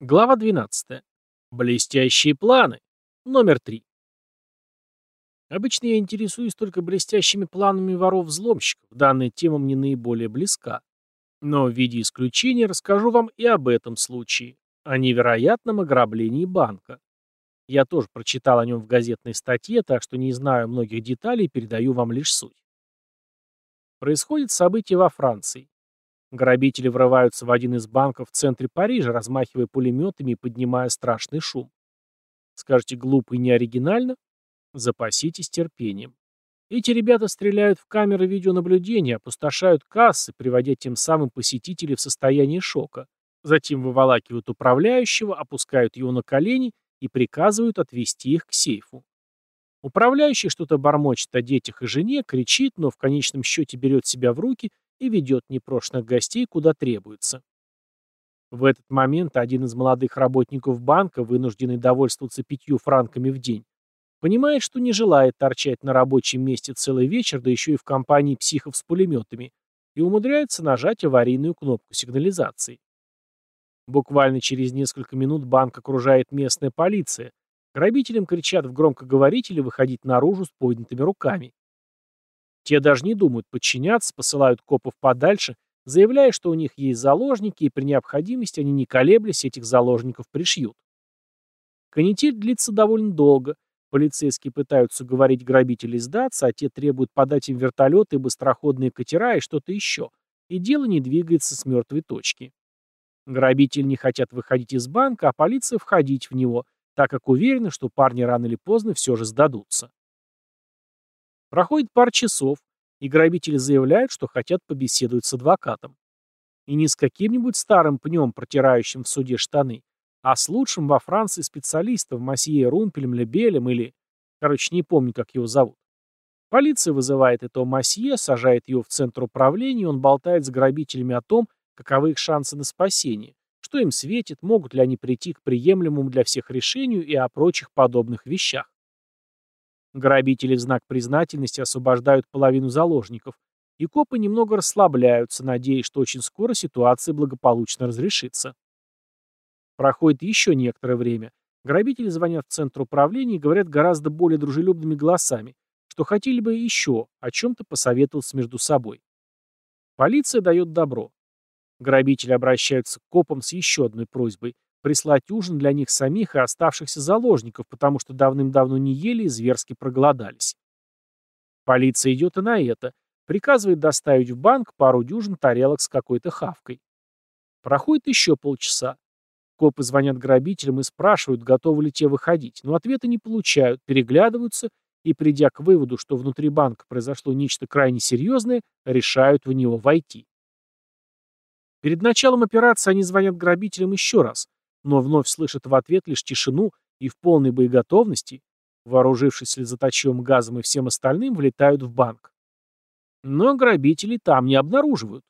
Глава 12. Блестящие планы. Номер 3. Обычно я интересуюсь только блестящими планами воров-взломщиков. Данная тема мне наиболее близка. Но в виде исключения расскажу вам и об этом случае. О невероятном ограблении банка. Я тоже прочитал о нем в газетной статье, так что не знаю многих деталей передаю вам лишь суть. Происходит событие во Франции. Грабители врываются в один из банков в центре Парижа, размахивая пулеметами и поднимая страшный шум. Скажете, глупо и неоригинально? Запаситесь терпением. Эти ребята стреляют в камеры видеонаблюдения, опустошают кассы, приводя тем самым посетителей в состояние шока. Затем выволакивают управляющего, опускают его на колени и приказывают отвести их к сейфу. Управляющий что-то бормочет о детях и жене, кричит, но в конечном счете берет себя в руки и ведет непрошенных гостей куда требуется. В этот момент один из молодых работников банка, вынужденный довольствоваться пятью франками в день, понимает, что не желает торчать на рабочем месте целый вечер, да еще и в компании психов с пулеметами, и умудряется нажать аварийную кнопку сигнализации. Буквально через несколько минут банк окружает местная полиция. Грабителям кричат в громкоговорителе выходить наружу с поднятыми руками. Те даже не думают подчиняться, посылают копов подальше, заявляя, что у них есть заложники, и при необходимости они не колеблясь этих заложников пришьют. Канитель длится довольно долго. Полицейские пытаются говорить грабителей сдаться, а те требуют подать им вертолеты, быстроходные катера и что-то еще. И дело не двигается с мертвой точки. Грабители не хотят выходить из банка, а полиция входить в него, так как уверена, что парни рано или поздно все же сдадутся. Проходит пара часов, и грабители заявляют, что хотят побеседовать с адвокатом. И не с каким-нибудь старым пнем, протирающим в суде штаны, а с лучшим во Франции специалистом Масье Румпелем Лебелем или... Короче, не помню, как его зовут. Полиция вызывает этого Масье, сажает его в центр управления, и он болтает с грабителями о том, каковы их шансы на спасение, что им светит, могут ли они прийти к приемлемому для всех решению и о прочих подобных вещах. Грабители в знак признательности освобождают половину заложников, и копы немного расслабляются, надеясь, что очень скоро ситуация благополучно разрешится. Проходит еще некоторое время. Грабители звонят в центр управления и говорят гораздо более дружелюбными голосами, что хотели бы еще о чем-то посоветоваться между собой. Полиция дает добро. Грабители обращаются к копам с еще одной просьбой прислать ужин для них самих и оставшихся заложников, потому что давным-давно не ели и зверски проголодались. Полиция идет и на это, приказывает доставить в банк пару дюжин тарелок с какой-то хавкой. Проходит еще полчаса. Копы звонят грабителям и спрашивают, готовы ли те выходить, но ответа не получают, переглядываются и, придя к выводу, что внутри банка произошло нечто крайне серьезное, решают в него войти. Перед началом операции они звонят грабителям еще раз, но вновь слышат в ответ лишь тишину и в полной боеготовности, вооружившись слезоточивым газом и всем остальным, влетают в банк. Но грабители там не обнаруживают.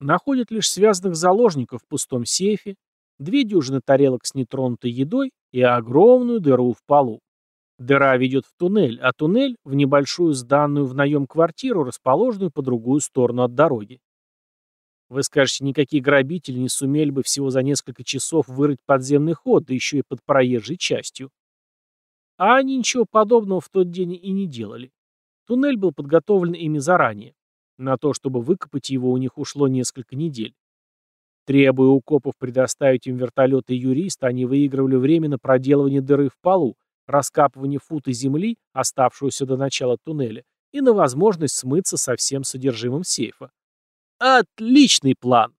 Находят лишь связанных заложников в пустом сейфе, две дюжины тарелок с нетронутой едой и огромную дыру в полу. Дыра ведет в туннель, а туннель — в небольшую сданную в наем квартиру, расположенную по другую сторону от дороги. Вы скажете, никакие грабители не сумели бы всего за несколько часов вырыть подземный ход, да еще и под проезжей частью. А они ничего подобного в тот день и не делали. Туннель был подготовлен ими заранее. На то, чтобы выкопать его, у них ушло несколько недель. Требуя у копов предоставить им вертолеты и юриста, они выигрывали время на проделывание дыры в полу, раскапывание фута земли, оставшегося до начала туннеля, и на возможность смыться со всем содержимым сейфа. Отличный план!